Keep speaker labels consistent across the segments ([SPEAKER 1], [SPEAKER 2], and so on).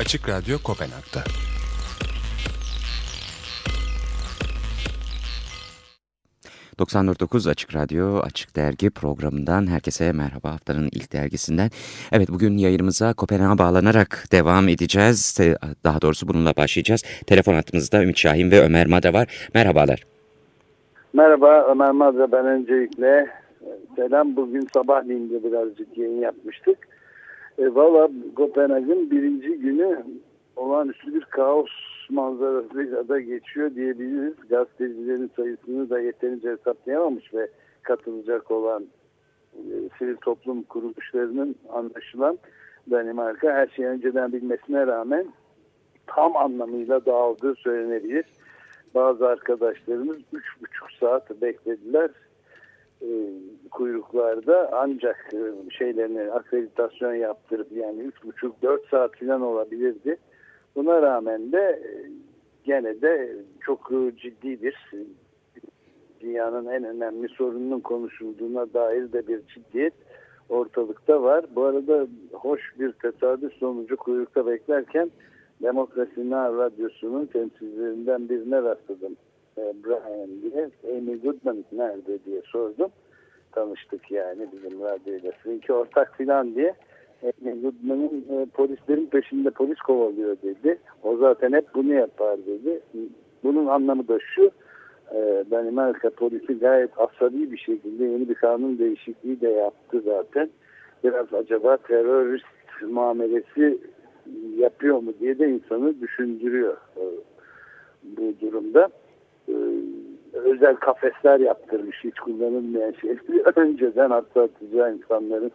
[SPEAKER 1] Açık Radyo Kopenhag'da.
[SPEAKER 2] ...94.9 Açık Radyo, Açık Dergi programından herkese merhaba haftanın ilk dergisinden. Evet bugün yayınımıza Kopenhag'a bağlanarak devam edeceğiz. Daha doğrusu bununla başlayacağız. Telefon hattımızda Ümit Şahin ve Ömer Mada var. Merhabalar.
[SPEAKER 3] Merhaba Ömer Mada ben öncelikle selam. Bugün sabahleyin de birazcık yayın yapmıştık. E, Valla Kopenhag'ın birinci günü olağanüstü bir kaos manzarasıyla da geçiyor diyebiliriz. Gazetecilerin sayısını da yeterince hesaplayamamış ve katılacak olan e, toplum kuruluşlarının anlaşılan Danimarka her şeyi önceden bilmesine rağmen tam anlamıyla dağıldığı söylenebilir. Bazı arkadaşlarımız üç buçuk saat beklediler e, kuyruklarda ancak e, şeylerini akreditasyon yaptırıp yani üç buçuk dört saat falan olabilirdi. Buna rağmen de e, gene de çok ciddidir. Dünyanın en önemli sorununun konuşulduğuna dair de bir ciddiyet ortalıkta var. Bu arada hoş bir tesadüf sonucu kuyrukta beklerken Demokrasi Now Radyosu'nun temsilcilerinden birine rastladım. E, Brian diye Amy Goodman nerede diye sordum. Tanıştık yani bizim radyoyla. Sizinki ortak filan diye. Amy Goodman'ın e, polislerin peşinde polis kovalıyor dedi. O zaten hep bunu yapar dedi. Bunun anlamı da şu. E, Danimarka polisi gayet asabi bir şekilde yeni bir kanun değişikliği de yaptı zaten. Biraz acaba terörist muamelesi yapıyor mu diye de insanı düşündürüyor bu durumda. Özel kafesler yaptırmış hiç kullanılmayan şeyleri önceden hatta atacağı insanların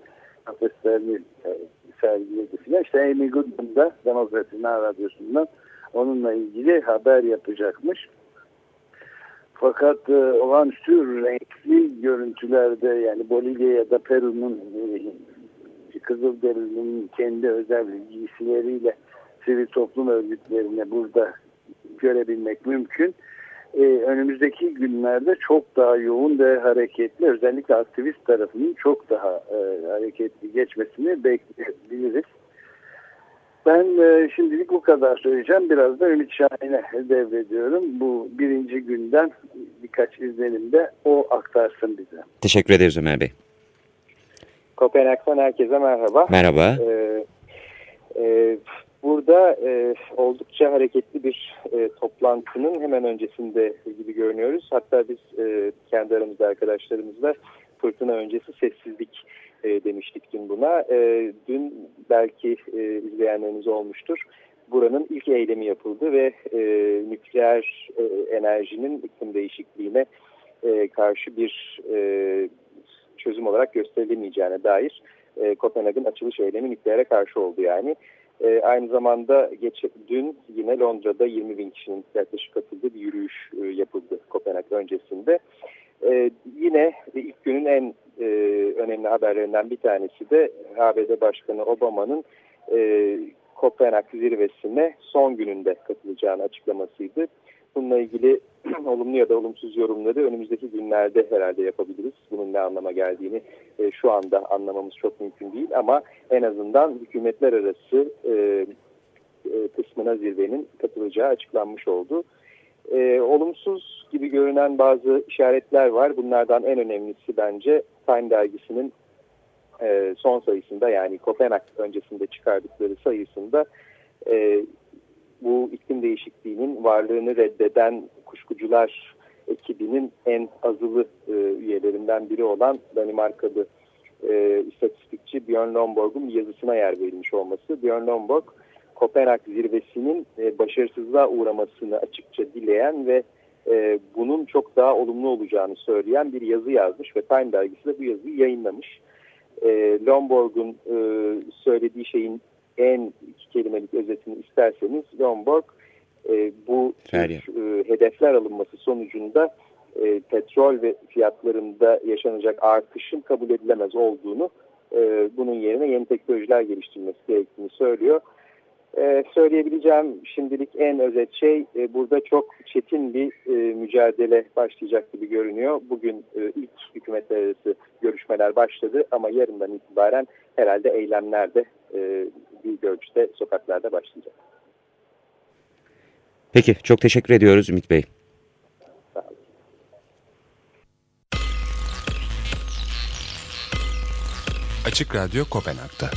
[SPEAKER 3] kafeslerini e, sergiledi filan. İşte Amy Goodman da Demokrasi Radyosu'ndan onunla ilgili haber yapacakmış. Fakat e, olağanüstü renkli görüntülerde yani Bolivya ya da Peru'nun e, Kızılderili'nin kendi özel giysileriyle sivil toplum örgütlerini burada görebilmek mümkün. Ee, önümüzdeki günlerde çok daha yoğun ve hareketli özellikle aktivist tarafının çok daha e, hareketli geçmesini bekleyebiliriz. Ben e, şimdilik bu kadar söyleyeceğim. Biraz da Ümit Şahin'e devrediyorum. Bu birinci günden birkaç izlenimde o aktarsın bize.
[SPEAKER 2] Teşekkür ederiz Ömer Bey.
[SPEAKER 4] Kopenhag'dan herkese merhaba.
[SPEAKER 2] Merhaba.
[SPEAKER 4] Ee, e, Burada e, oldukça hareketli bir e, toplantının hemen öncesinde gibi görünüyoruz. Hatta biz e, kendi aramızda arkadaşlarımızla fırtına öncesi sessizlik e, demiştik dün buna. E, dün belki e, izleyenleriniz olmuştur. Buranın ilk eylemi yapıldı ve e, nükleer e, enerjinin iklim değişikliğine e, karşı bir e, çözüm olarak gösterilemeyeceğine dair e, Kopenhag'ın açılış eylemi nükleere karşı oldu yani. E, aynı zamanda geç, dün yine Londra'da 20 bin kişinin yaklaşık katıldığı bir yürüyüş e, yapıldı Kopenhag öncesinde. E, yine ilk günün en e, önemli haberlerinden bir tanesi de ABD Başkanı Obama'nın e, Kopenhag zirvesine son gününde katılacağını açıklamasıydı. Bununla ilgili olumlu ya da olumsuz yorumları önümüzdeki günlerde herhalde yapabiliriz. Bunun ne anlama geldiğini e, şu anda anlamamız çok mümkün değil ama en azından hükümetler arası e, e, kısmına zirvenin katılacağı açıklanmış oldu. E, olumsuz gibi görünen bazı işaretler var. Bunlardan en önemlisi bence Time dergisinin e, son sayısında yani Kopenhag öncesinde çıkardıkları sayısında e, bu iklim değişikliğinin varlığını reddeden kuşkucular ekibinin en azılı e, üyelerinden biri olan Danimarkalı e, istatistikçi Björn Lomborg'un yazısına yer verilmiş olması. Björn Lomborg, Kopenhag zirvesinin e, başarısızlığa uğramasını açıkça dileyen ve e, bunun çok daha olumlu olacağını söyleyen bir yazı yazmış ve Time dergisi de bu yazıyı yayınlamış. E, Lomborg'un e, söylediği şeyin en özetini isterseniz Lomborg e, bu tür, e, hedefler alınması sonucunda e, petrol ve fiyatlarında yaşanacak artışın kabul edilemez olduğunu e, bunun yerine yeni teknolojiler geliştirmesi gerektiğini söylüyor. E, söyleyebileceğim şimdilik en özet şey e, burada çok çetin bir e, mücadele başlayacak gibi görünüyor. Bugün e, ilk hükümetler arası görüşmeler başladı ama yarından itibaren herhalde eylemler de e, büyük ölçüde sokaklarda başlayacak.
[SPEAKER 2] Peki çok teşekkür ediyoruz Ümit Bey.
[SPEAKER 4] Sağ olun.
[SPEAKER 1] Açık Radyo Kopenhag'da.